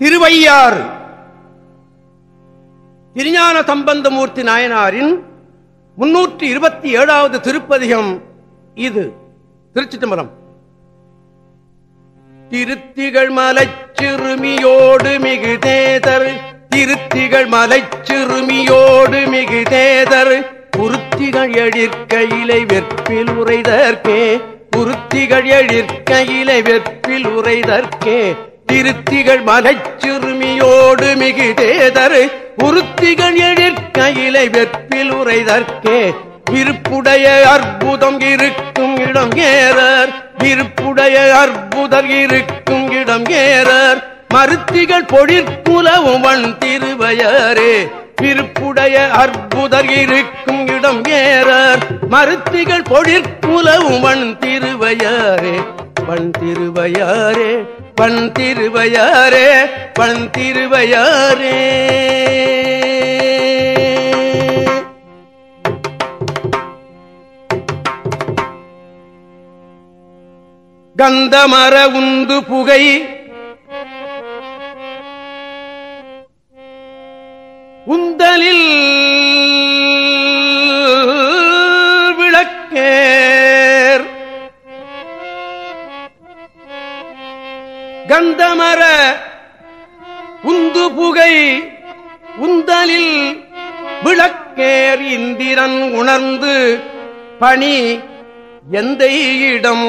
திருவையாறு. திருஞான சம்பந்தமூர்த்தி நாயனாரின் முன்னூற்றி இருபத்தி ஏழாவது திருப்பதிகம் இது. திருச்சி தம்பரம் திருத்திகள் மலைச்சிறுமியோடு மிகு தேதர் திருத்திகள் மலைச்சிறுமியோடு மிகு தேதர் உருத்திகள் எழிற்கையிலை வெற்பில் உரைதற்கே உருத்திகள் எழிற்கையிலை வெற்பில் உரைதற்கே திருத்திகள் மலைச்சிறுமியோடு மிகு உருத்திகள் எழிற்கையிலை வெற்பில் உரைதற்கே. விருப்புடைய அற்புதம் இருக்கும் இடம் ஏறர் விருப்புடைய அற்புதம் இருக்கும் இடம் ஏறர். மருத்திகள் பொழிற்குலவும் வன் திருவையரே. விருப்புடைய அற்புதர் இருக்கும் இடம் ஏறர் மருத்திகள் பொழிற்குலவும் வன் திருவையரே. பண் திருவையாரே. பண் திருவையாரே கந்தமர உந்து புகை கந்தமர உந்து புகை உந்தலில் விளக்கேர் இந்திரன் உணர்ந்து பணி எந்த இடம்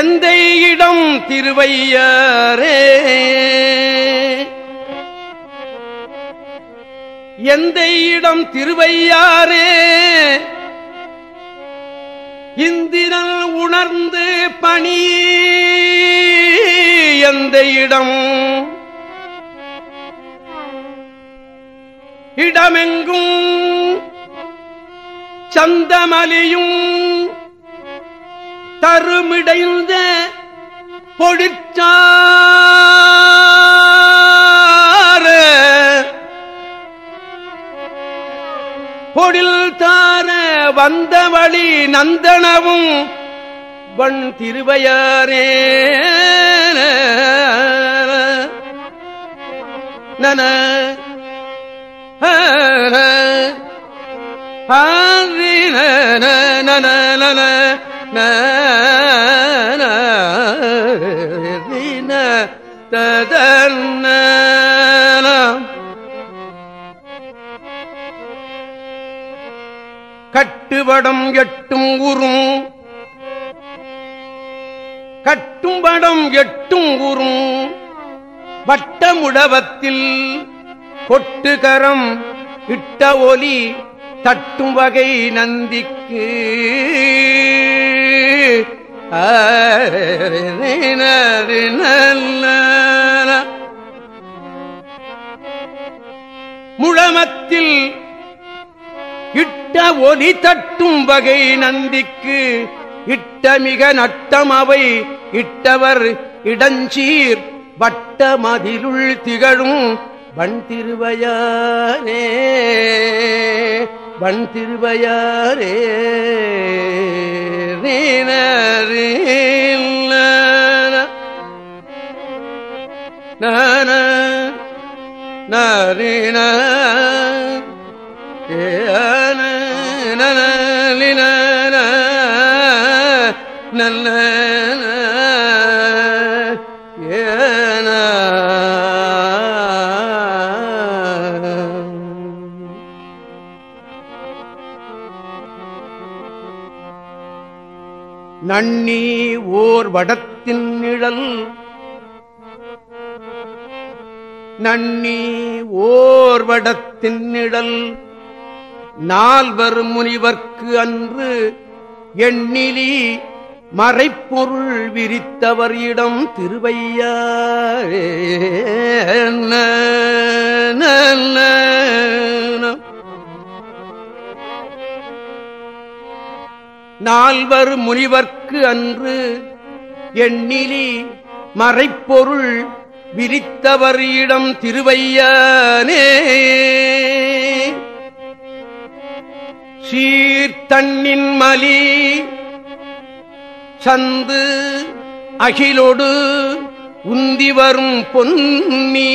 எந்த இடம் திருவையாரே. எந்த இடம் திருவையாரே இந்திரன் உணர்ந்து பணி எந்த இடம்? இடமெங்கும் சந்தமலியும் தருமிடைந்த பொடிச்சா பொழில் தார வந்த வழி நந்தனவும் வண் திருவையாரே. நன கட்டுவடம் எட்டும் உறும் கட்டும் வடம் எட்டும் உறும் வட்டமுடவத்தில் கொட்டுகரம் இட்ட ஒலி தட்டும் வகை நந்திக்கு. முழமத்தில் இட்ட ஒலி தட்டும் வகை நந்திக்கு இட்ட மிக நட்டம் அவை இட்டவர் இடஞ்சீர் வட்ட மதிலுள் திகழும் வன் திருவையாரே வன் திருவையாரே நான ஏ நன்னி ஓர் வடத்தின் நிழல். நன்னி ஓர் வடத்தின் நிழல். நால்வர் முனிவர்க்கு அன்று எண்ணிலி மறைப்பொருள் விரித்தவர் இடம் திருவையாரே நால்வர் முனிவர்க்கு அன்று எண்ணிலி மறைப்பொருள் விரித்தவர் இடம் திருவையானே. சீர்தண்ணின் மலி சந்து அகிலோடு உந்தி வரும் பொன்னி.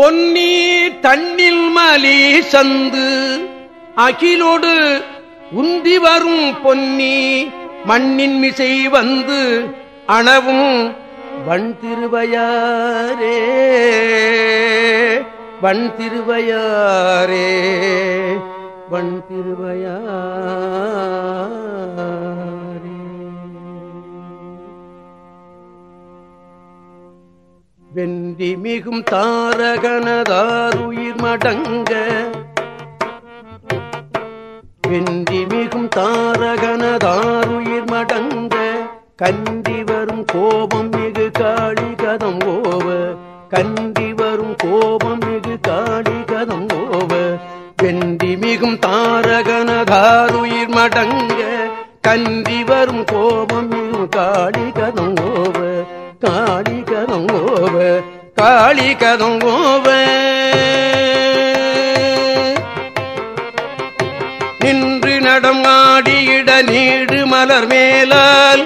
பொன்னி தண்ணில் மலி சந்து அகிலோடு உந்தி வரும் பொன்னி மண்ணின் மிசை வந்து அணவும் வண் திருவையாரே. வண் திருவையாரே வண் திருவையாரே வென்றி மிகும் தாரகனதாருயிர் மடங்க. வென்றி மிகும் தாரகனதாருயிர் மடங்க. கண்டி வரும் கோபம் மிகு காளி கதம் ஓவ. கண்டி வரும் கோபம் மிகு காளி கதம் ஓவ. வென்றி மிகும் தாரகனதாருயிர் மடங்க. கண்டி வரும் கோபம் மிகு காளி கதம் ஓவ. காளி கதம் ஓவ காளி கதம் ஓவ. நின்று நடம் ஆடியிட நீடு மலர் மேலால்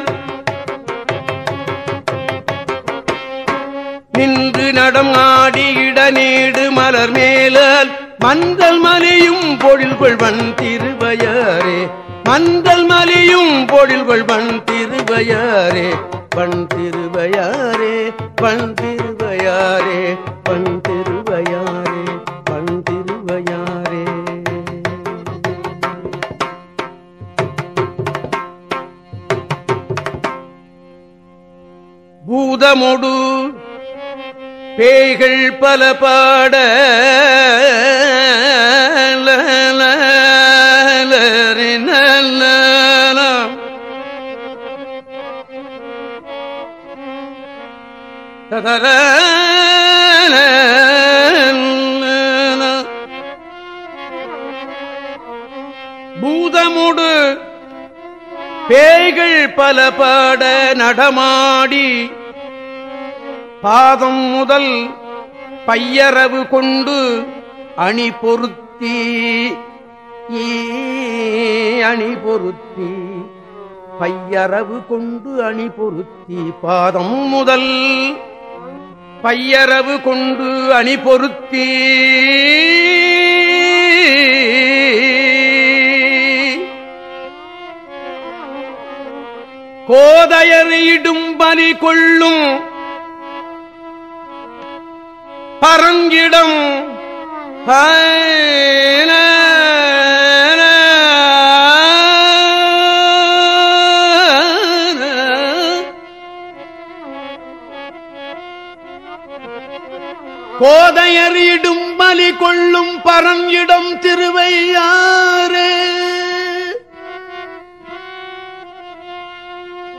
நின்று நடம் ஆடியிட நீடு மலர் மேலால் மந்தல் மலையும் பொழில் கொள்வன் திருவையாரே மந்தல் மலையும் பொழில் கொள்வன் திருவையாரே. பண் திருவையாரே பண் திருவையாரே பண் திருவையாரே பண் திருவையாரே பூதமொடு பேய்கள் பல பாட பூதமுடு பேய்கள் பல பாட நடமாடி பாதம் முதல் பையரவு கொண்டு அணி பொருத்தி அணி பொருத்தி பையரவு கொண்டு அணி பொருத்தி பாதம் முதல் பையரவு கொண்டு அணி பொருத்தி. கோதையர் இடும் பலி கொள்ளும் பரங்கிடம். ஹைன கோதையறியிடும் பலி கொள்ளும் பரங்கிடம் திருவையாரே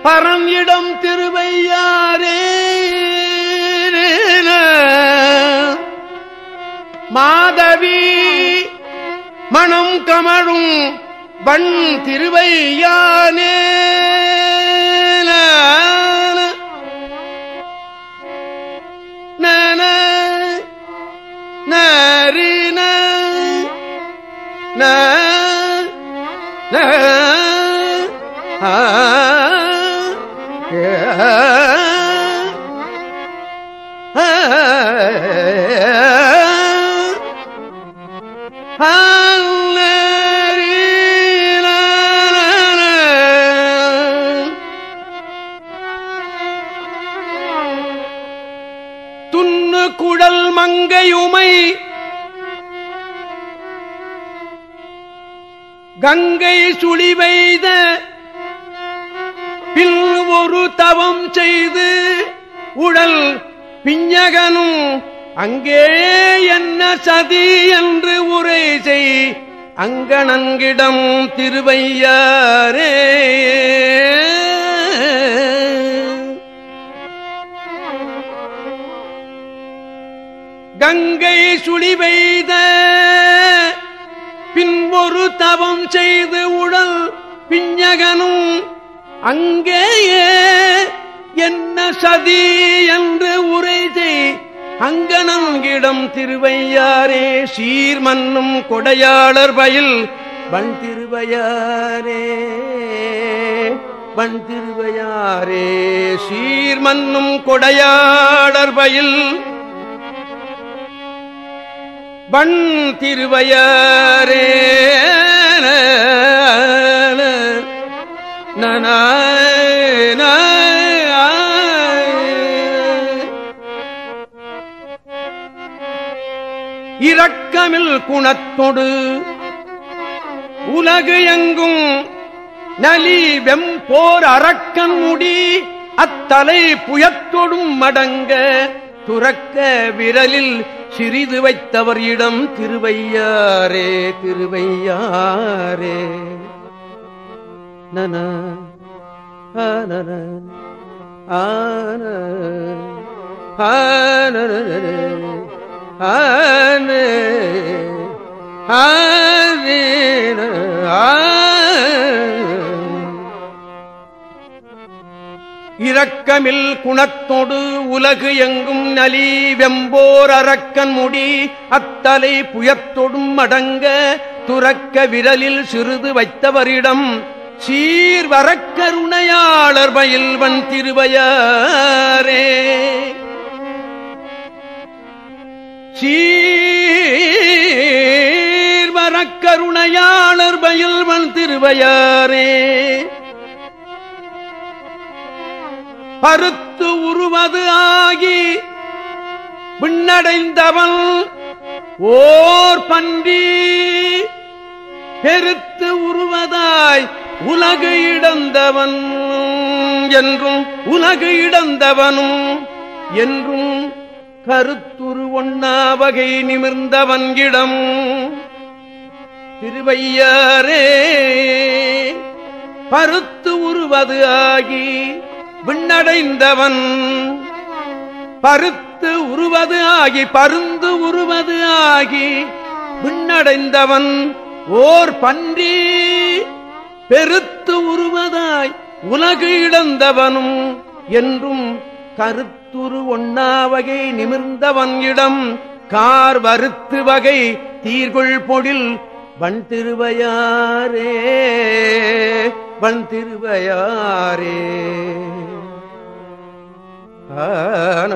பரங்கிடம் திருவையாரே மாதவி மணம் கமழும் வண் திருவையானே ஆ கங்கை சுழிவைத பின் ஒரு தவம் செய்து உடல் பிஞ்சகனும் அங்கே என்ன சதி என்று உரை செய் அங்கணங்கிடம் திருவையாரே கங்கை சுழிவைத பின் தவம் செய்து உடல் பிஞ்சகனும் அங்கேயே என்ன சதி என்று உரை செய். அங்கனங்கிடம் திருவையாரே சீர்மன்னும் கொடையாளர் பயில். வன் திருவையாரே வன் திருவையாரே சீர்மன்னும் கொடையாளர் பயில். வன் திருவையாரே இரக்கமில் குணத்தொடு உலகு எங்கும் நலி வெம்போர் அரக்கன் முடி அத்தலை புயத்தொடும் மடங்க துறக்க விரலில் சிறிது வைத்தவர் இடம் திருவையாரே திருவையாரே. நன ஆன ஆன ஆன ஆன இரக்கமில் குணத்தொடு உலகு எங்கும் நலி வெம்போர் அரக்கன் முடி அத்தலை புயத்தொடும் அடங்க துறக்க விரலில் சிறிது வைத்தவரிடம் சீர்வரக்கருணையாளர் பயில்வன் திருவையாரே. சீர்வரக்கருணையாளர் பயில்வன் திருவையாரே. பருத்து உருவது ஆகி விண்ணடைந்தவன் ஓர் பன்றி. பெருத்து உருவதாய் உலகு இடந்தவன் என்றும் உலகு இடந்தவனும் என்றும் கருத்துரு ஒன்னா வகை நிமிர்ந்தவன் இடம் திருவையாரே பருத்து உருவது ஆகி விண்ணடைந்தவன். பருத்து உருவது ஆகி பருந்து உருவது ஆகி விண்ணடைந்தவன். ஓர் பன்றி பெருத்து உருவதாய் உலகு இழந்தவனும் என்றும் கருத்துரு ஒன்னாவகை நிமிர்ந்தவன் இடம் கார் வருத்து வகை தீர்கொள் பொழில் வன் திருவையாரே வன் திருவையாரே ஆன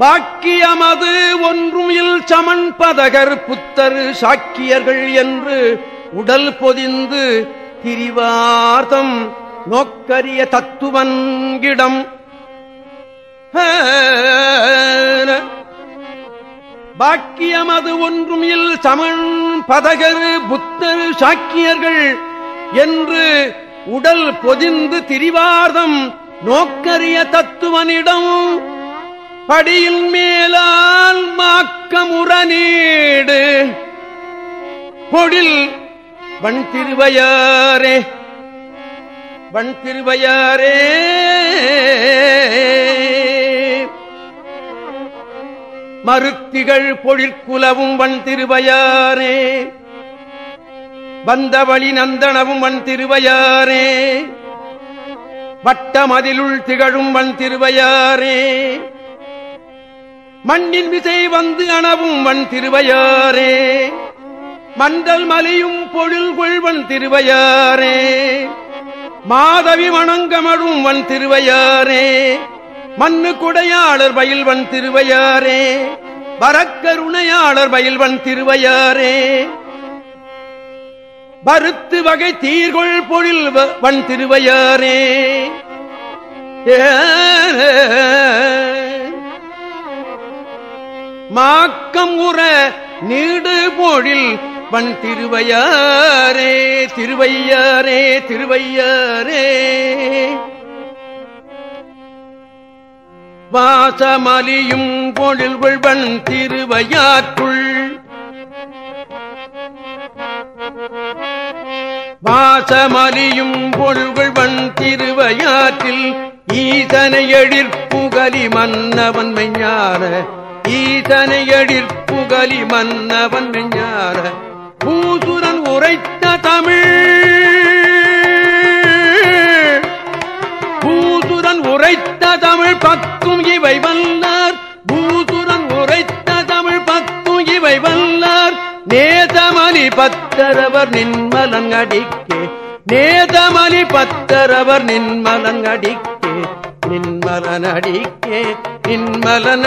பாக்கியமது ஒன்றும் இல் சமன் பதகர் புத்தர் சாக்கியர்கள் என்று உடல் பொதிந்து திரிவார்த்தம் நோக்கரிய தத்துவன்கிடம் பாக்கியமது ஒன்றும் இல் சமன் பதகர் புத்தர் சாக்கியர்கள் என்று உடல் பொதிந்து திரிவார்த்தம் நோக்கரிய தத்துவனிடம் படியில் மேலால் மாக்கமுற நீடு பொடில் வன் திருவையாரே வண் திருவையாரே மருத்திகள் பொழிற்குலவும் வண் திருவையாரே வந்தவழி நந்தனவும் வண் திருவையாரே வட்டமதிலுள் திகழும் வண் திருவையாரே மண்ணின் விசை வந்து அணவும் வன் திருவையாரே மண்டல் மலையும் பொழில் கொள்வன் திருவையாரே மாதவி வணங்கமடும் வன் திருவையாரே மண்ணு குடையாளர் பயில்வன் திருவையாரே வரக்கருணையாளர் பயில்வன் திருவையாரே பருத்து வகை தீர்கொள் பொழில் வன் திருவையாரே மாக்கம் உற நீடு பொழில் வன் திருவையாரே திருவையாரே திருவையாரே. வாசமலியும் பொழில் கொள்வன் திருவையாற்றுள். வாசமலியும் பொருள்கொள்வன் திருவையாற்றில் ஈசனை எழிற்புகலி மன்னவன் மெஞ்ஞான ஈசனை எழிற்புகலி மன்னவன் மெஞ்ஞார பூசுரன் உரைத்த தமிழ். பூசுரன் உரைத்த தமிழ் பக்கும் இவை வல்லார். பூசுரன் உரைத்த தமிழ் பக்கும் இவை வல்லார். நேதமலி பத்தரவர் நின்மலங்கடிக்கே நேதமலி பத்தரவர் நின்மலங்கடிக்கே அடிக்கே நின்மலன்